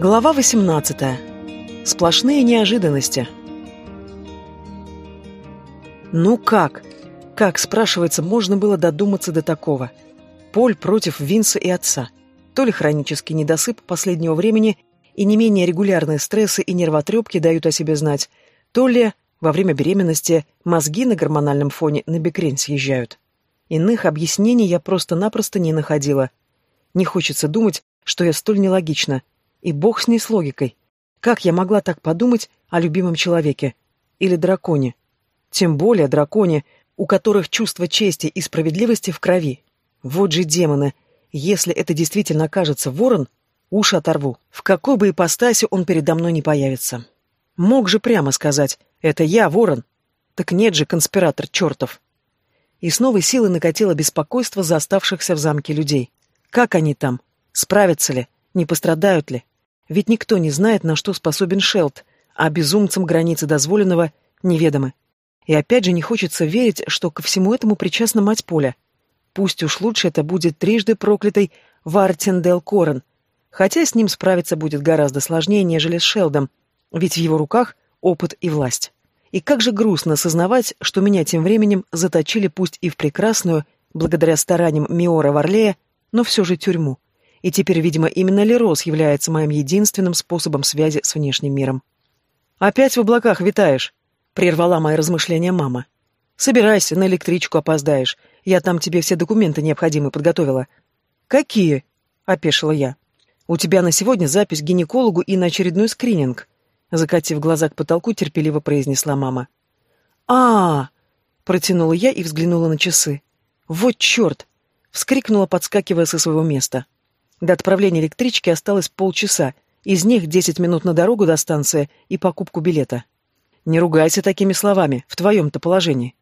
Глава 18. Сплошные неожиданности. Ну как? Как, спрашивается, можно было додуматься до такого? Поль против Винса и отца. То ли хронический недосып последнего времени и не менее регулярные стрессы и нервотрепки дают о себе знать, то ли во время беременности мозги на гормональном фоне на бекрень съезжают. Иных объяснений я просто-напросто не находила. Не хочется думать, что я столь нелогична, и бог с ней с логикой. Как я могла так подумать о любимом человеке? Или драконе? Тем более драконе, у которых чувство чести и справедливости в крови. Вот же демоны. Если это действительно окажется ворон, уши оторву. В какой бы ипостаси он передо мной не появится. Мог же прямо сказать «это я, ворон». Так нет же, конспиратор чертов. И с новой силой накатило беспокойство за оставшихся в замке людей. Как они там? Справятся ли? Не пострадают ли? Ведь никто не знает, на что способен Шелд, а безумцам границы дозволенного неведомы. И опять же не хочется верить, что ко всему этому причастна мать Поля. Пусть уж лучше это будет трижды проклятый Вартендел Корен, хотя с ним справиться будет гораздо сложнее, нежели с Шелдом, ведь в его руках опыт и власть. И как же грустно осознавать, что меня тем временем заточили пусть и в прекрасную, благодаря стараниям Миора Варлея, но все же тюрьму и теперь, видимо, именно Лерос является моим единственным способом связи с внешним миром. «Опять в облаках витаешь?» — прервала мои размышления мама. «Собирайся, на электричку опоздаешь. Я там тебе все документы необходимые подготовила». «Какие?» — опешила я. «У тебя на сегодня запись к гинекологу и на очередной скрининг», — закатив глаза к потолку, терпеливо произнесла мама. а, протянула я и взглянула на часы. «Вот черт!» — вскрикнула, подскакивая со своего места. До отправления электрички осталось полчаса, из них десять минут на дорогу до станции и покупку билета. «Не ругайся такими словами, в твоем-то положении».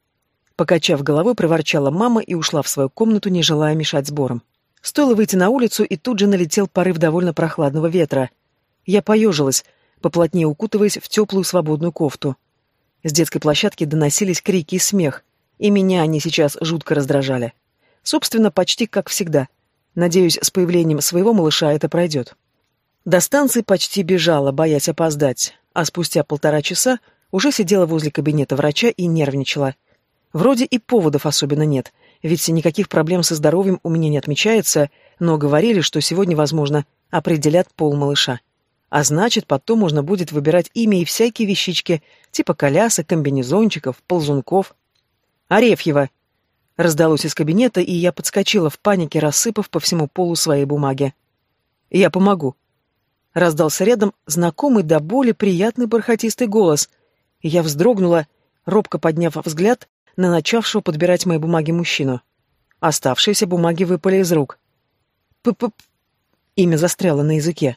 Покачав головой, проворчала мама и ушла в свою комнату, не желая мешать сборам. Стоило выйти на улицу, и тут же налетел порыв довольно прохладного ветра. Я поежилась, поплотнее укутываясь в теплую свободную кофту. С детской площадки доносились крики и смех, и меня они сейчас жутко раздражали. Собственно, почти как всегда — Надеюсь, с появлением своего малыша это пройдет. До станции почти бежала, боясь опоздать, а спустя полтора часа уже сидела возле кабинета врача и нервничала. Вроде и поводов особенно нет, ведь никаких проблем со здоровьем у меня не отмечается, но говорили, что сегодня, возможно, определят пол малыша. А значит, потом можно будет выбирать имя и всякие вещички, типа колясок, комбинезончиков, ползунков. «Арефьева!» Раздалось из кабинета, и я подскочила в панике, рассыпав по всему полу своей бумаги. «Я помогу». Раздался рядом знакомый до боли приятный бархатистый голос, я вздрогнула, робко подняв взгляд на начавшего подбирать мои бумаги мужчину. Оставшиеся бумаги выпали из рук. «П-п-п...» Имя застряло на языке.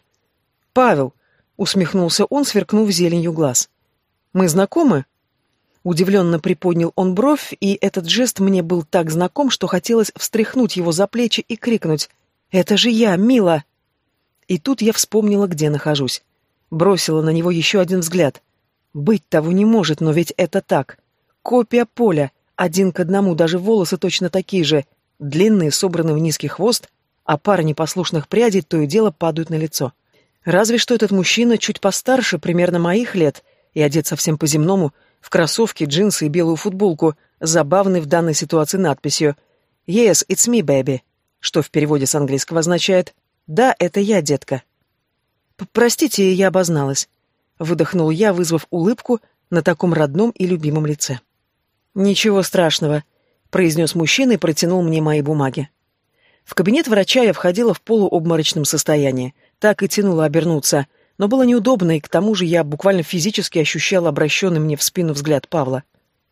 «Павел», — усмехнулся он, сверкнув зеленью глаз. «Мы знакомы?» Удивленно приподнял он бровь, и этот жест мне был так знаком, что хотелось встряхнуть его за плечи и крикнуть «Это же я, Мила!» И тут я вспомнила, где нахожусь. Бросила на него еще один взгляд. Быть того не может, но ведь это так. Копия поля, один к одному, даже волосы точно такие же, длинные, собранные в низкий хвост, а пара непослушных прядей то и дело падают на лицо. Разве что этот мужчина чуть постарше, примерно моих лет, и одет совсем по-земному — в кроссовки, джинсы и белую футболку, забавной в данной ситуации надписью «Yes, it's me, baby», что в переводе с английского означает «Да, это я, детка». «Простите, я обозналась», — выдохнул я, вызвав улыбку на таком родном и любимом лице. «Ничего страшного», — произнес мужчина и протянул мне мои бумаги. В кабинет врача я входила в полуобморочном состоянии, так и тянула обернуться — но было неудобно, и к тому же я буквально физически ощущала обращенный мне в спину взгляд Павла.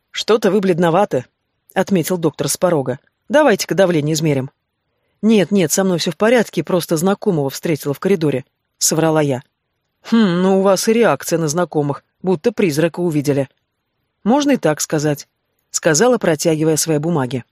«Что-то вы бледноваты», — отметил доктор с порога. «Давайте-ка давление измерим». «Нет, нет, со мной все в порядке, просто знакомого встретила в коридоре», — соврала я. «Хм, ну у вас и реакция на знакомых, будто призрака увидели». «Можно и так сказать», — сказала, протягивая свои бумаги.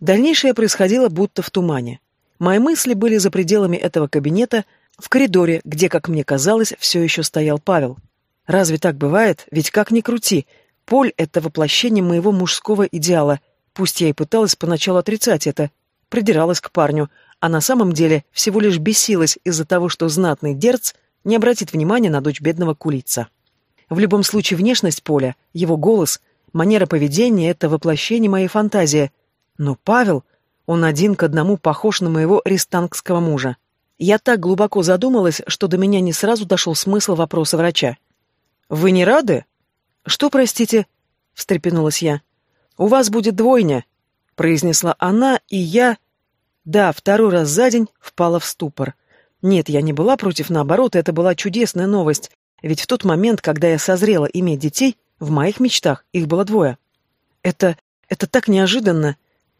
Дальнейшее происходило будто в тумане. Мои мысли были за пределами этого кабинета — в коридоре, где, как мне казалось, все еще стоял Павел. Разве так бывает? Ведь как ни крути, Поль — это воплощение моего мужского идеала. Пусть я и пыталась поначалу отрицать это, придиралась к парню, а на самом деле всего лишь бесилась из-за того, что знатный дерц не обратит внимания на дочь бедного кулица. В любом случае, внешность Поля, его голос, манера поведения — это воплощение моей фантазии. Но Павел, он один к одному похож на моего рестангского мужа. Я так глубоко задумалась, что до меня не сразу дошел смысл вопроса врача. «Вы не рады?» «Что, простите?» — встрепенулась я. «У вас будет двойня», — произнесла она, и я... Да, второй раз за день впала в ступор. Нет, я не была против, наоборот, это была чудесная новость. Ведь в тот момент, когда я созрела иметь детей, в моих мечтах их было двое. Это... это так неожиданно.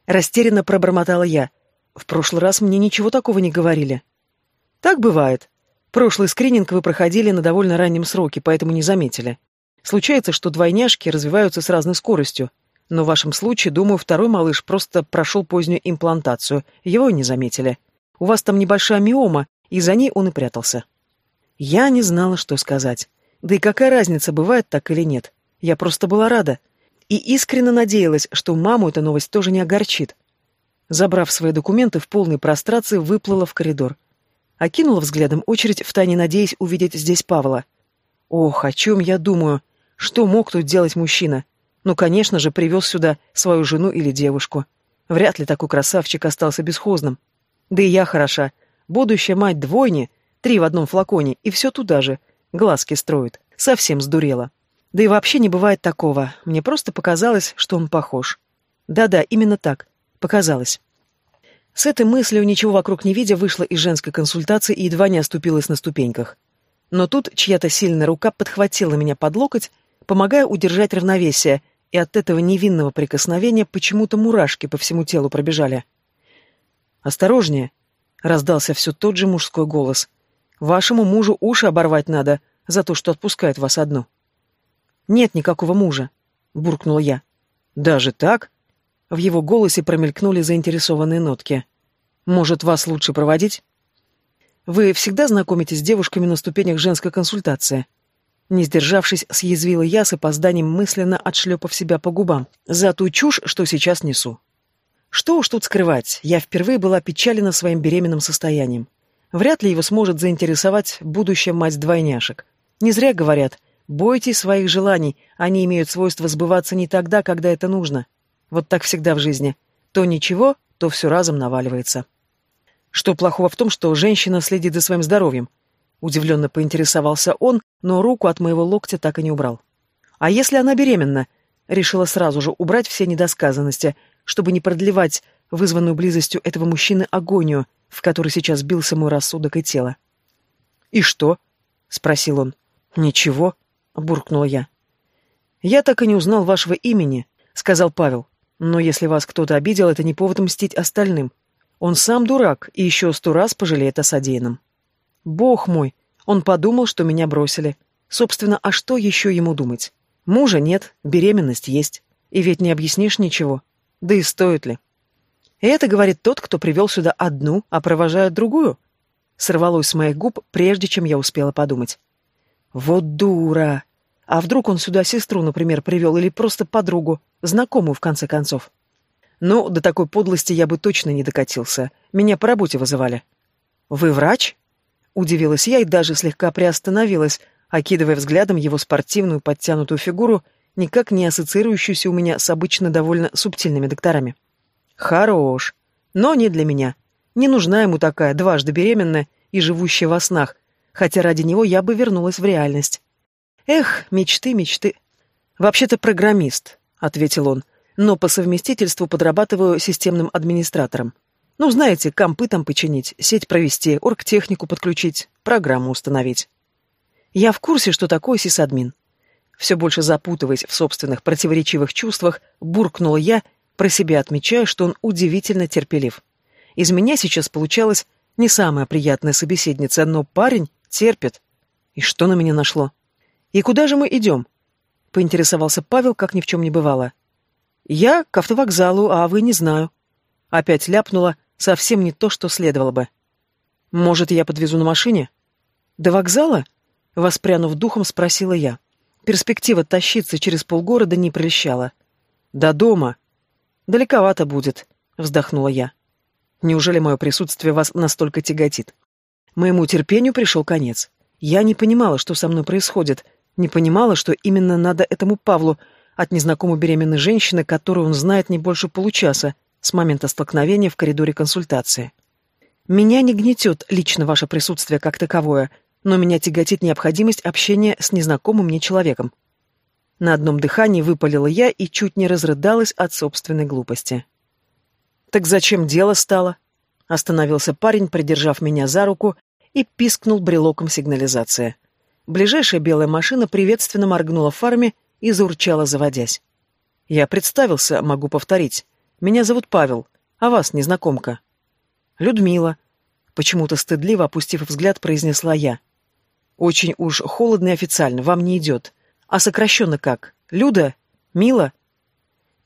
Растерянно пробормотала я. В прошлый раз мне ничего такого не говорили. Так бывает. Прошлый скрининг вы проходили на довольно раннем сроке, поэтому не заметили. Случается, что двойняшки развиваются с разной скоростью. Но в вашем случае, думаю, второй малыш просто прошел позднюю имплантацию, его не заметили. У вас там небольшая миома, и за ней он и прятался. Я не знала, что сказать. Да и какая разница, бывает так или нет. Я просто была рада. И искренне надеялась, что маму эта новость тоже не огорчит. Забрав свои документы, в полной прострации выплыла в коридор. Окинула взглядом очередь, втайне надеясь увидеть здесь Павла. Ох, о чем я думаю? Что мог тут делать мужчина? Ну, конечно же, привез сюда свою жену или девушку. Вряд ли такой красавчик остался бесхозным. Да и я хороша. Будущая мать двойни, три в одном флаконе, и все туда же. Глазки строит. Совсем сдурела. Да и вообще не бывает такого. Мне просто показалось, что он похож. Да-да, именно так. Показалось. С этой мыслью, ничего вокруг не видя, вышла из женской консультации и едва не оступилась на ступеньках. Но тут чья-то сильная рука подхватила меня под локоть, помогая удержать равновесие, и от этого невинного прикосновения почему-то мурашки по всему телу пробежали. «Осторожнее!» — раздался все тот же мужской голос. «Вашему мужу уши оборвать надо за то, что отпускает вас одну». «Нет никакого мужа», — буркнул я. «Даже так?» В его голосе промелькнули заинтересованные нотки. «Может, вас лучше проводить?» «Вы всегда знакомитесь с девушками на ступенях женской консультации?» Не сдержавшись, съязвила я с опозданием мысленно отшлепав себя по губам. За ту чушь, что сейчас несу. Что уж тут скрывать, я впервые была печалена своим беременным состоянием. Вряд ли его сможет заинтересовать будущая мать двойняшек. Не зря говорят, бойтесь своих желаний, они имеют свойство сбываться не тогда, когда это нужно. Вот так всегда в жизни. То ничего, то все разом наваливается. Что плохого в том, что женщина следит за своим здоровьем? Удивленно поинтересовался он, но руку от моего локтя так и не убрал. А если она беременна? Решила сразу же убрать все недосказанности, чтобы не продлевать вызванную близостью этого мужчины агонию, в которой сейчас бился мой рассудок и тело. «И что?» — спросил он. «Ничего», — буркнула я. «Я так и не узнал вашего имени», — сказал Павел. «Но если вас кто-то обидел, это не повод мстить остальным. Он сам дурак и еще сто раз пожалеет о содеянном. Бог мой, он подумал, что меня бросили. Собственно, а что еще ему думать? Мужа нет, беременность есть. И ведь не объяснишь ничего. Да и стоит ли? И это говорит тот, кто привел сюда одну, а провожает другую. Сорвалось с моих губ, прежде чем я успела подумать. Вот дура! А вдруг он сюда сестру, например, привел, или просто подругу, знакомую, в конце концов? Ну, до такой подлости я бы точно не докатился. Меня по работе вызывали. «Вы врач?» Удивилась я и даже слегка приостановилась, окидывая взглядом его спортивную подтянутую фигуру, никак не ассоциирующуюся у меня с обычно довольно субтильными докторами. «Хорош. Но не для меня. Не нужна ему такая, дважды беременная и живущая во снах, хотя ради него я бы вернулась в реальность. Эх, мечты, мечты. Вообще-то программист», — ответил он, — но по совместительству подрабатываю системным администратором. Ну, знаете, компы там починить, сеть провести, оргтехнику подключить, программу установить. Я в курсе, что такое сисадмин. Все больше запутываясь в собственных противоречивых чувствах, буркнула я, про себя отмечая, что он удивительно терпелив. Из меня сейчас получалась не самая приятная собеседница, но парень терпит. И что на меня нашло? И куда же мы идем? Поинтересовался Павел, как ни в чем не бывало. «Я к автовокзалу, а вы не знаю». Опять ляпнула совсем не то, что следовало бы. «Может, я подвезу на машине?» «До вокзала?» — воспрянув духом, спросила я. Перспектива тащиться через полгорода не прельщала. «До дома?» «Далековато будет», — вздохнула я. «Неужели мое присутствие вас настолько тяготит?» Моему терпению пришел конец. Я не понимала, что со мной происходит, не понимала, что именно надо этому Павлу от незнакомой беременной женщины, которую он знает не больше получаса, с момента столкновения в коридоре консультации. Меня не гнетет лично ваше присутствие как таковое, но меня тяготит необходимость общения с незнакомым мне человеком. На одном дыхании выпалила я и чуть не разрыдалась от собственной глупости. «Так зачем дело стало?» Остановился парень, придержав меня за руку, и пискнул брелоком сигнализации. Ближайшая белая машина приветственно моргнула фарами и заурчала, заводясь. «Я представился, могу повторить. Меня зовут Павел, а вас, незнакомка». «Людмила», — почему-то стыдливо опустив взгляд, произнесла я. «Очень уж холодно и официально, вам не идет. А сокращенно как? Люда? Мила?»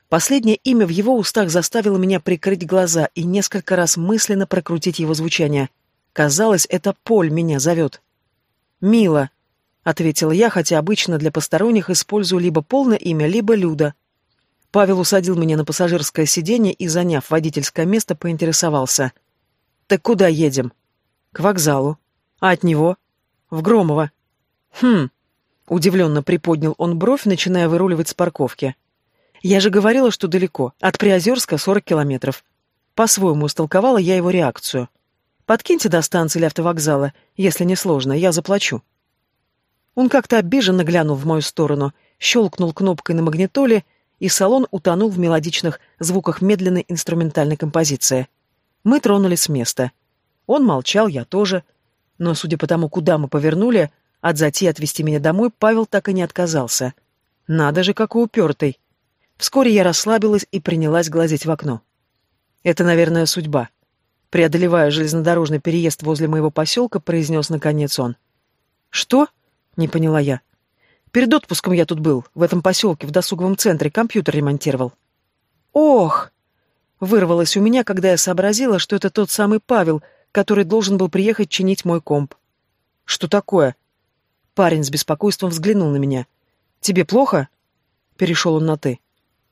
Последнее имя в его устах заставило меня прикрыть глаза и несколько раз мысленно прокрутить его звучание. Казалось, это Поль меня зовет. «Мила», — ответила я, хотя обычно для посторонних использую либо полное имя, либо Люда. Павел усадил меня на пассажирское сиденье и, заняв водительское место, поинтересовался. «Так куда едем?» «К вокзалу. А от него?» «В Громово». «Хм», — удивленно приподнял он бровь, начиная выруливать с парковки. Я же говорила, что далеко. От Приозерска 40 километров. По-своему истолковала я его реакцию. Подкиньте до станции или автовокзала, если не сложно, я заплачу. Он как-то обиженно глянул в мою сторону, щелкнул кнопкой на магнитоле, и салон утонул в мелодичных звуках медленной инструментальной композиции. Мы тронулись с места. Он молчал, я тоже. Но, судя по тому, куда мы повернули, от затеи отвезти меня домой Павел так и не отказался. Надо же, какой упертый. Вскоре я расслабилась и принялась глазеть в окно. Это, наверное, судьба. Преодолевая железнодорожный переезд возле моего поселка, произнес наконец он. «Что?» — не поняла я. «Перед отпуском я тут был, в этом поселке, в досуговом центре, компьютер ремонтировал». «Ох!» — вырвалось у меня, когда я сообразила, что это тот самый Павел, который должен был приехать чинить мой комп. «Что такое?» Парень с беспокойством взглянул на меня. «Тебе плохо?» Перешел он на «ты».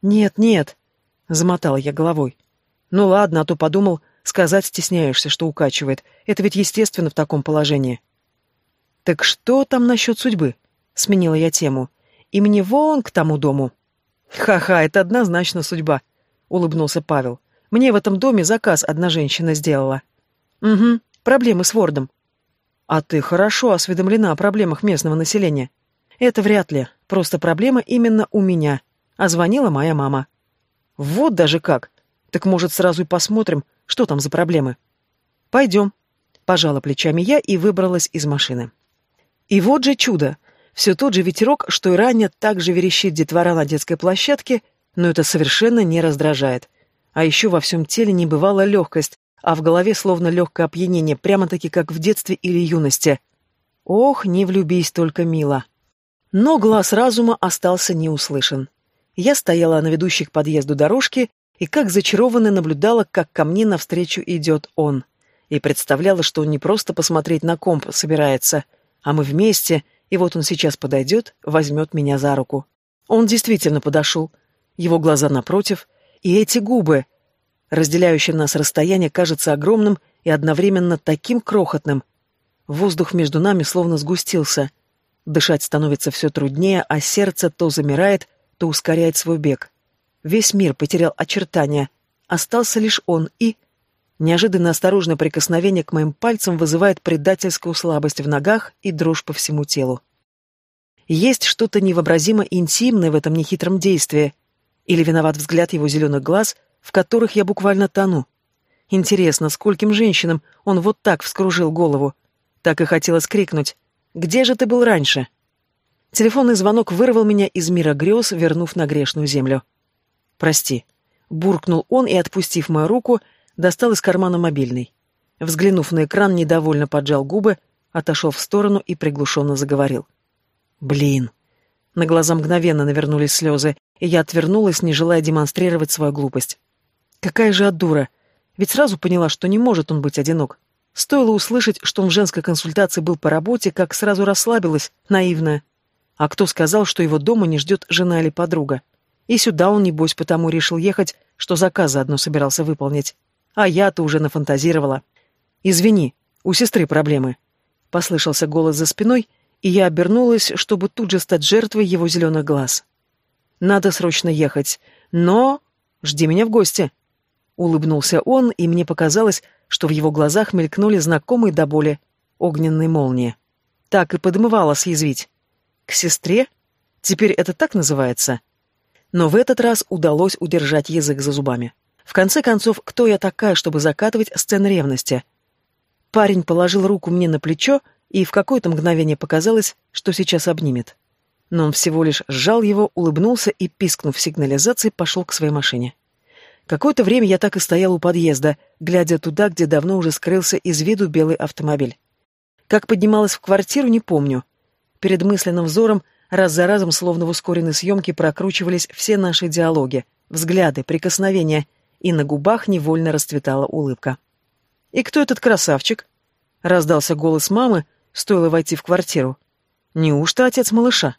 «Нет, нет», — замотала я головой. «Ну ладно, а то подумал, сказать стесняешься, что укачивает. Это ведь естественно в таком положении». «Так что там насчет судьбы?» — сменила я тему. «И мне вон к тому дому». «Ха-ха, это однозначно судьба», — улыбнулся Павел. «Мне в этом доме заказ одна женщина сделала». «Угу, проблемы с Вордом». «А ты хорошо осведомлена о проблемах местного населения». «Это вряд ли. Просто проблема именно у меня а звонила моя мама. Вот даже как. Так может сразу и посмотрим, что там за проблемы. Пойдем. Пожала плечами я и выбралась из машины. И вот же чудо. Все тот же ветерок, что и ранее, также верещит детвора на детской площадке, но это совершенно не раздражает. А еще во всем теле не бывала легкость, а в голове словно легкое опьянение, прямо-таки как в детстве или юности. Ох, не влюбись только, мило. Но глаз разума остался неуслышан. Я стояла на ведущей к подъезду дорожке и как зачарованная наблюдала, как ко мне навстречу идет он. И представляла, что он не просто посмотреть на комп собирается, а мы вместе, и вот он сейчас подойдет, возьмет меня за руку. Он действительно подошел. Его глаза напротив, и эти губы. Разделяющее нас расстояние кажется огромным и одновременно таким крохотным. Воздух между нами словно сгустился. Дышать становится все труднее, а сердце то замирает, то ускоряет свой бег. Весь мир потерял очертания, остался лишь он и... Неожиданно осторожное прикосновение к моим пальцам вызывает предательскую слабость в ногах и дрожь по всему телу. Есть что-то невообразимо интимное в этом нехитром действии. Или виноват взгляд его зеленых глаз, в которых я буквально тону. Интересно, скольким женщинам он вот так вскружил голову. Так и хотелось крикнуть «Где же ты был раньше?» Телефонный звонок вырвал меня из мира грез, вернув на грешную землю. «Прости», — буркнул он и, отпустив мою руку, достал из кармана мобильный. Взглянув на экран, недовольно поджал губы, отошел в сторону и приглушенно заговорил. «Блин!» На глаза мгновенно навернулись слезы, и я отвернулась, не желая демонстрировать свою глупость. «Какая же дура! Ведь сразу поняла, что не может он быть одинок. Стоило услышать, что он в женской консультации был по работе, как сразу расслабилась, наивная. А кто сказал, что его дома не ждет жена или подруга? И сюда он, небось, потому решил ехать, что заказ заодно собирался выполнить. А я-то уже нафантазировала. Извини, у сестры проблемы. Послышался голос за спиной, и я обернулась, чтобы тут же стать жертвой его зеленых глаз. «Надо срочно ехать, но... Жди меня в гости!» Улыбнулся он, и мне показалось, что в его глазах мелькнули знакомые до боли огненные молнии. Так и подмывало съязвить. «К сестре? Теперь это так называется?» Но в этот раз удалось удержать язык за зубами. В конце концов, кто я такая, чтобы закатывать сцены ревности? Парень положил руку мне на плечо, и в какое-то мгновение показалось, что сейчас обнимет. Но он всего лишь сжал его, улыбнулся и, пискнув сигнализации, пошел к своей машине. Какое-то время я так и стоял у подъезда, глядя туда, где давно уже скрылся из виду белый автомобиль. Как поднималась в квартиру, не помню. Перед мысленным взором раз за разом, словно в ускоренной съемке, прокручивались все наши диалоги, взгляды, прикосновения, и на губах невольно расцветала улыбка. «И кто этот красавчик?» — раздался голос мамы, стоило войти в квартиру. «Неужто отец малыша?»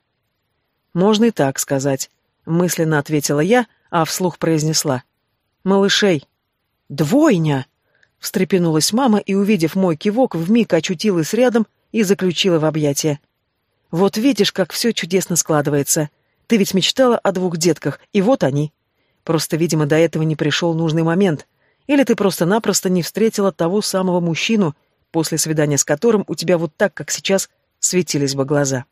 «Можно и так сказать», — мысленно ответила я, а вслух произнесла. «Малышей». «Двойня!» — встрепенулась мама и, увидев мой кивок, вмиг очутилась рядом и заключила в объятия. «Вот видишь, как все чудесно складывается. Ты ведь мечтала о двух детках, и вот они. Просто, видимо, до этого не пришел нужный момент. Или ты просто-напросто не встретила того самого мужчину, после свидания с которым у тебя вот так, как сейчас, светились бы глаза.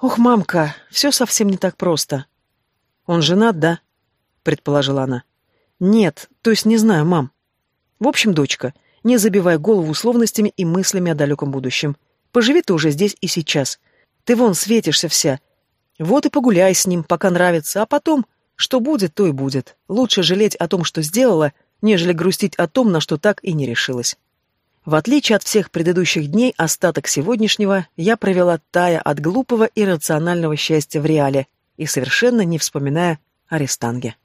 «Ох, мамка, все совсем не так просто». «Он женат, да?» — предположила она. «Нет, то есть не знаю, мам». «В общем, дочка, не забивай голову условностями и мыслями о далеком будущем. Поживи ты уже здесь и сейчас. Ты вон светишься вся. Вот и погуляй с ним, пока нравится, а потом, что будет, то и будет. Лучше жалеть о том, что сделала, нежели грустить о том, на что так и не решилась. В отличие от всех предыдущих дней, остаток сегодняшнего я провела тая от глупого и рационального счастья в реале и совершенно не вспоминая о Рестанге.